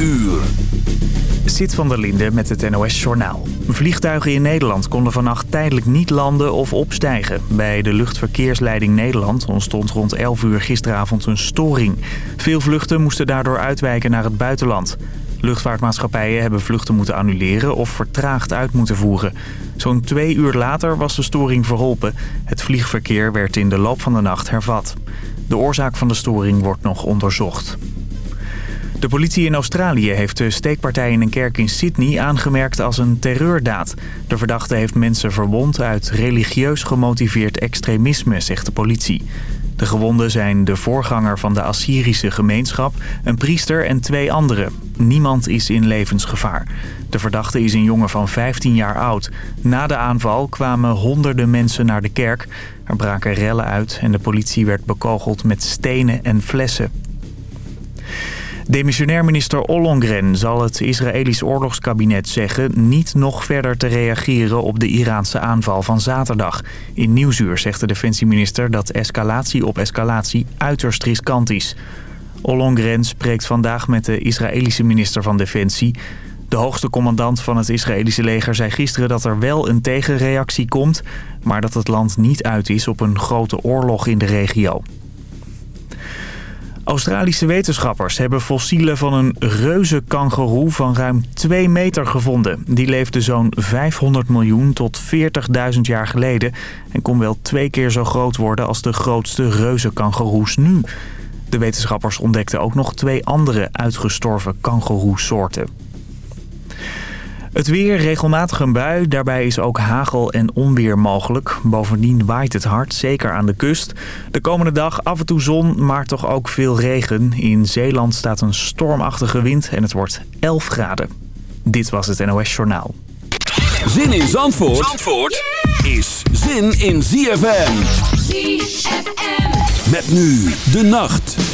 uur. Zit van der Linde met het NOS-journaal. Vliegtuigen in Nederland konden vannacht tijdelijk niet landen of opstijgen. Bij de luchtverkeersleiding Nederland ontstond rond 11 uur gisteravond een storing. Veel vluchten moesten daardoor uitwijken naar het buitenland. Luchtvaartmaatschappijen hebben vluchten moeten annuleren of vertraagd uit moeten voeren. Zo'n twee uur later was de storing verholpen. Het vliegverkeer werd in de loop van de nacht hervat. De oorzaak van de storing wordt nog onderzocht. De politie in Australië heeft de steekpartij in een kerk in Sydney aangemerkt als een terreurdaad. De verdachte heeft mensen verwond uit religieus gemotiveerd extremisme, zegt de politie. De gewonden zijn de voorganger van de Assyrische gemeenschap, een priester en twee anderen. Niemand is in levensgevaar. De verdachte is een jongen van 15 jaar oud. Na de aanval kwamen honderden mensen naar de kerk. Er braken rellen uit en de politie werd bekogeld met stenen en flessen. Demissionair minister Ollongren zal het Israëlisch oorlogskabinet zeggen... niet nog verder te reageren op de Iraanse aanval van zaterdag. In Nieuwsuur zegt de defensieminister dat escalatie op escalatie uiterst riskant is. Ollongren spreekt vandaag met de Israëlische minister van Defensie. De hoogste commandant van het Israëlische leger zei gisteren dat er wel een tegenreactie komt... maar dat het land niet uit is op een grote oorlog in de regio. Australische wetenschappers hebben fossielen van een reuze kangoeroe van ruim 2 meter gevonden. Die leefde zo'n 500 miljoen tot 40.000 jaar geleden en kon wel twee keer zo groot worden als de grootste reuze kangoeroes nu. De wetenschappers ontdekten ook nog twee andere uitgestorven kangoeroesoorten. Het weer, regelmatig een bui. Daarbij is ook hagel en onweer mogelijk. Bovendien waait het hard, zeker aan de kust. De komende dag af en toe zon, maar toch ook veel regen. In Zeeland staat een stormachtige wind en het wordt 11 graden. Dit was het NOS Journaal. Zin in Zandvoort, Zandvoort is zin in ZFM. ZFM. Met nu de nacht.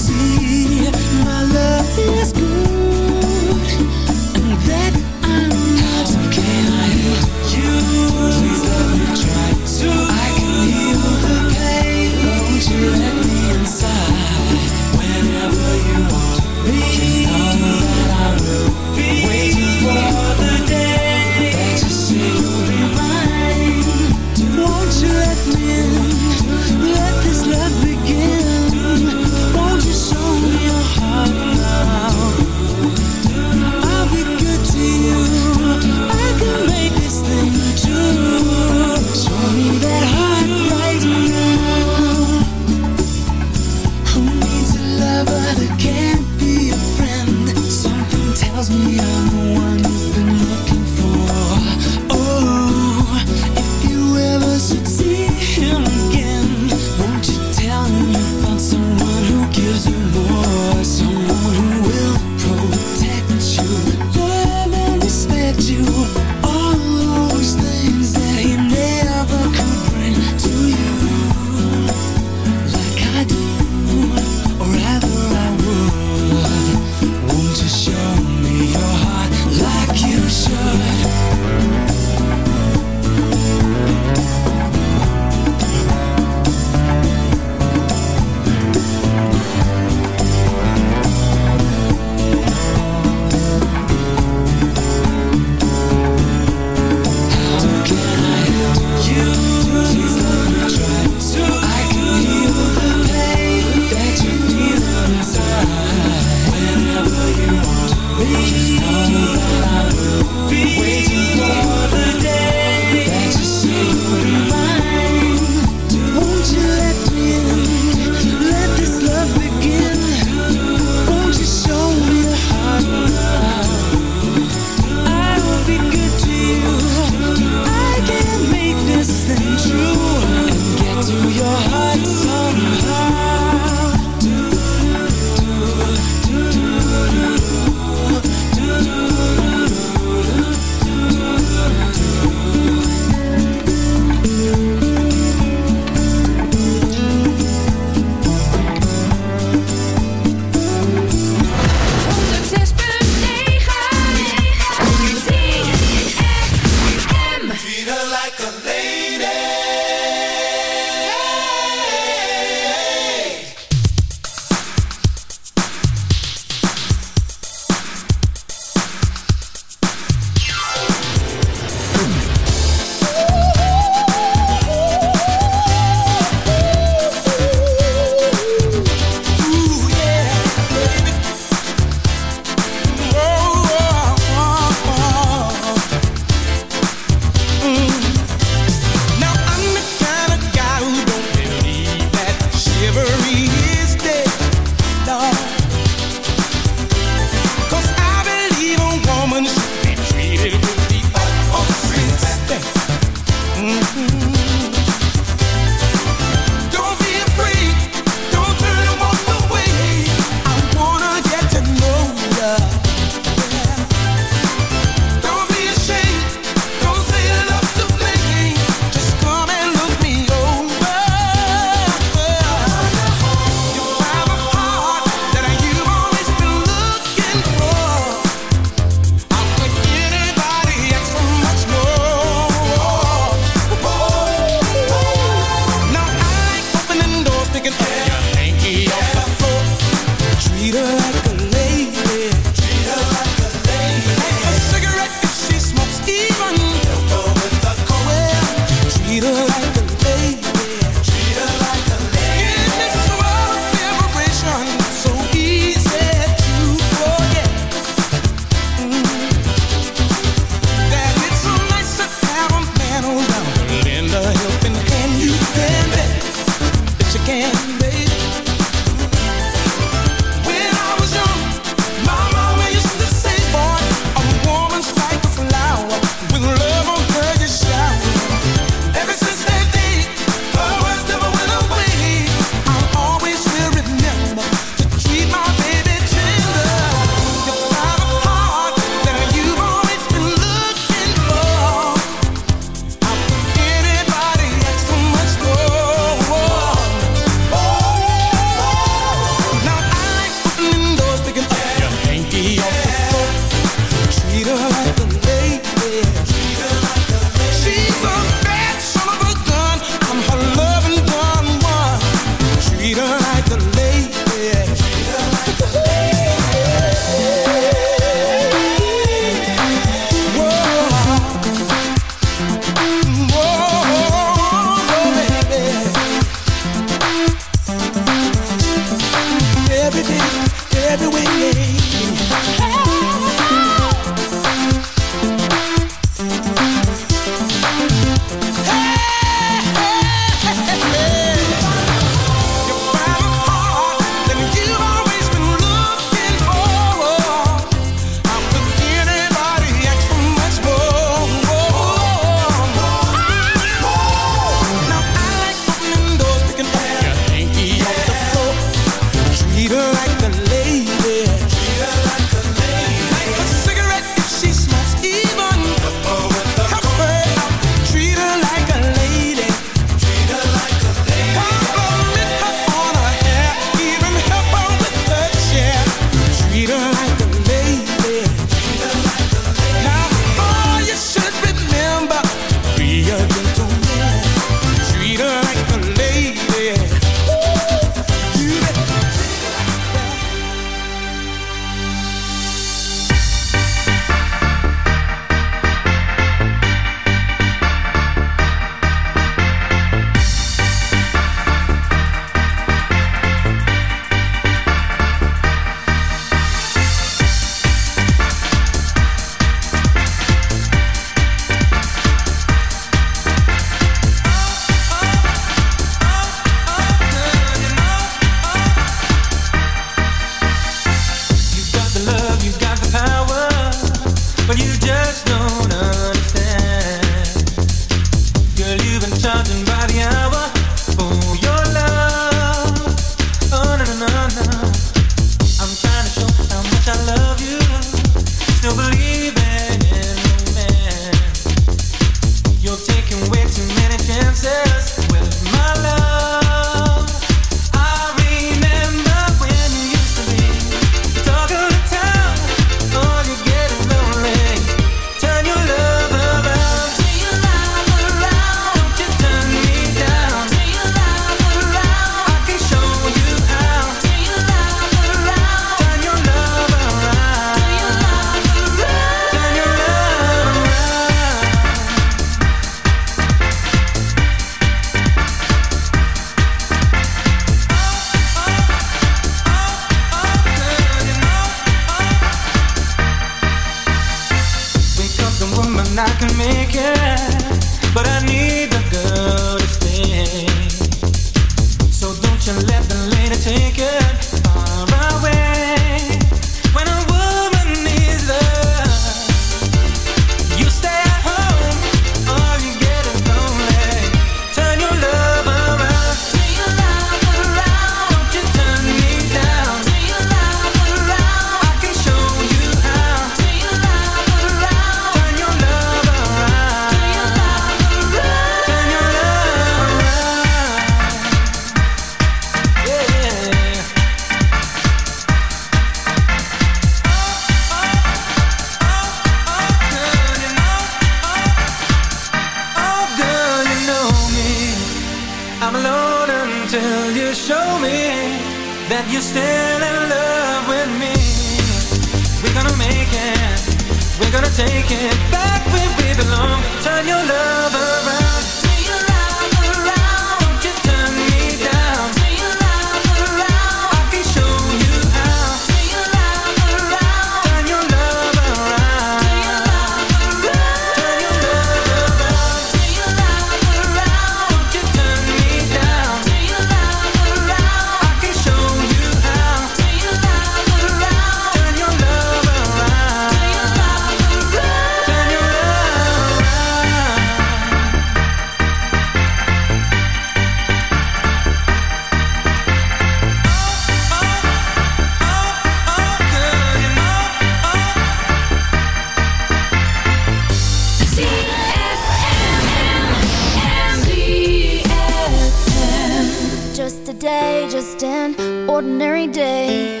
day, just an ordinary day.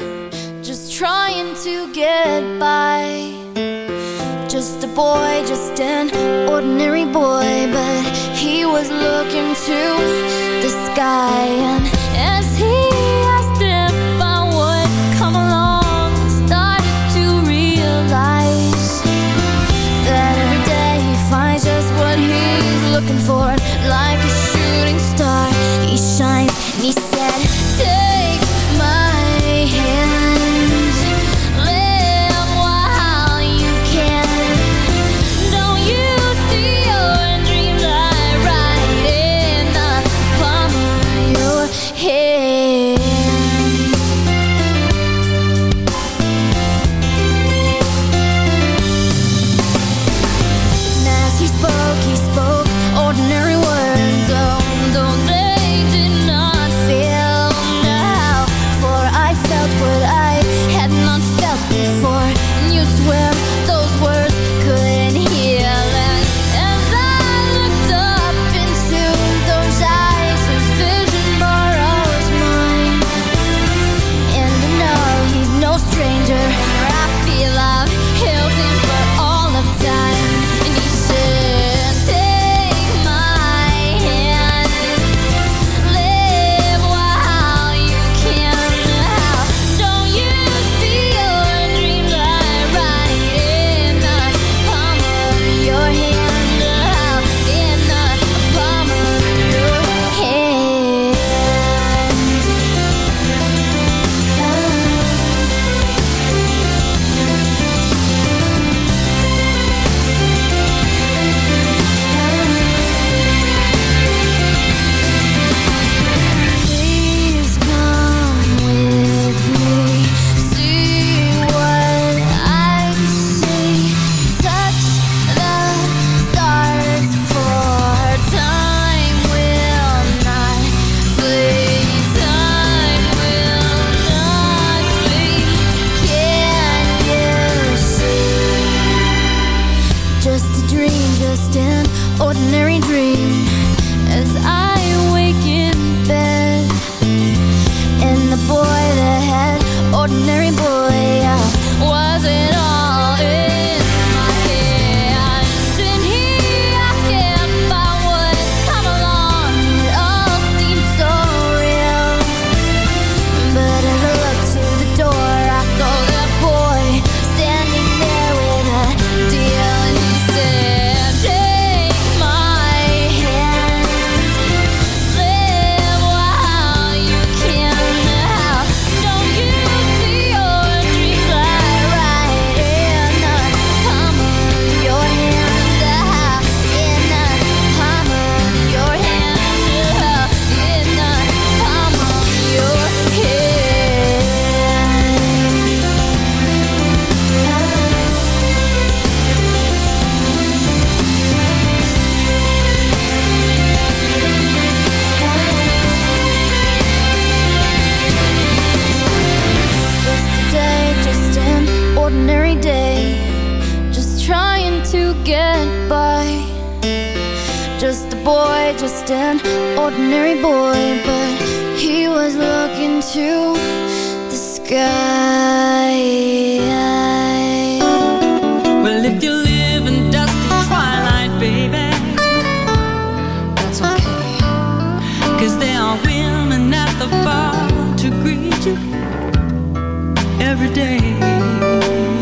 Just trying to get by. Just a boy, just an ordinary boy. But he was looking to the sky. And as he asked if I would come along, I started to realize that every day he finds just what he's looking for. Like shines. And he said just a boy, just an ordinary boy, but he was looking to the sky. Well, if you live in dusty twilight, baby, that's okay. Cause there are women at the bar to greet you every day.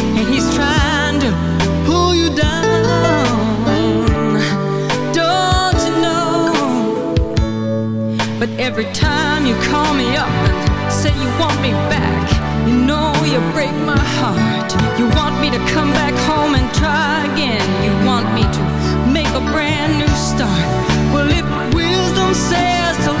and he's trying to pull you down. Don't you know? But every time you call me up and say you want me back, you know you break my heart. You want me to come back home and try again. You want me to make a brand new start. Well, if wisdom says to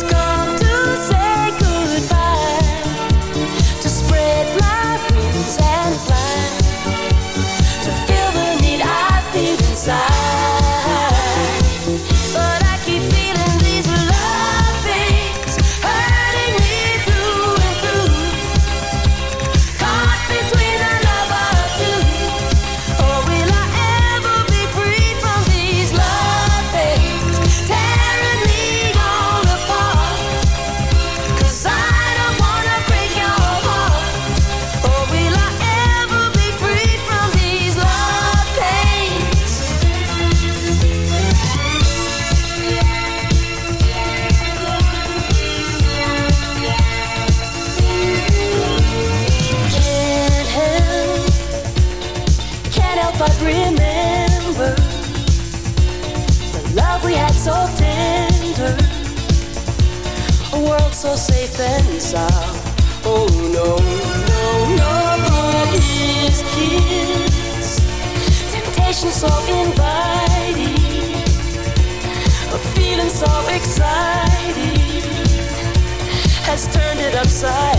sky attraction so inviting, a feeling so exciting has turned it upside.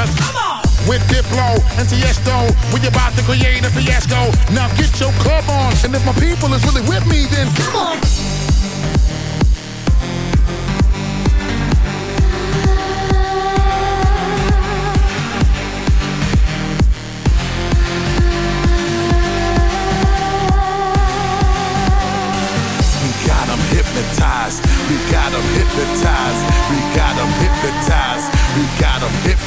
Just. Come on. With Diplo and Tiesto, we about to create a fiasco. Now get your club on, and if my people is really with me, then come on. hypnotized. We got them hypnotized.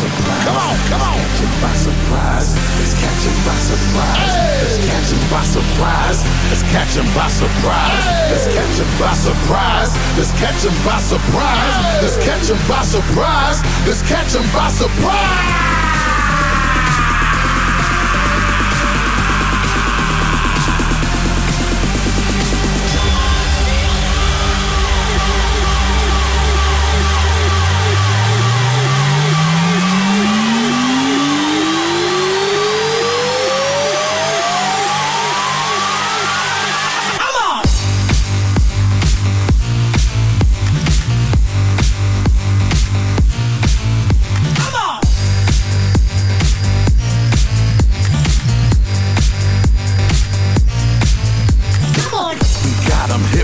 Surprise. Come on, come on. Catch by surprise. Let's catch by surprise. Let's catch by surprise. Let's catch by surprise. Let's catch by surprise. Let's catch by surprise. Let's catch by surprise. Let's catch by surprise.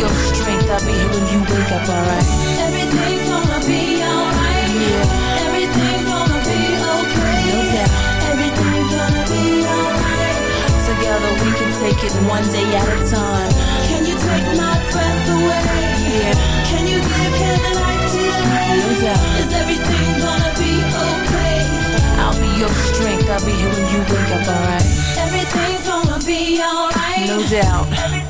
Your strength. I'll be here when you wake up, alright. Everything's gonna be alright. Yeah. Everything's gonna be okay. No doubt. Everything's gonna be alright. Together we can take it one day at a time. Can you take my breath away? Yeah. Can you give him life today? No doubt. Is everything gonna be okay? I'll be your strength. I'll be here when you wake up, alright? Everything's gonna be alright. No doubt. Everything's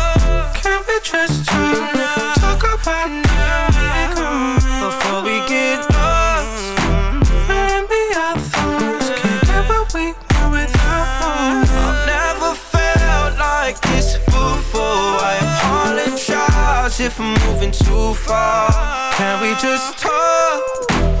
Just talk? Talk about before we get lost. Can't get what we want without knowing. I've never felt like this before. I apologize if I'm moving too far. Can we just talk?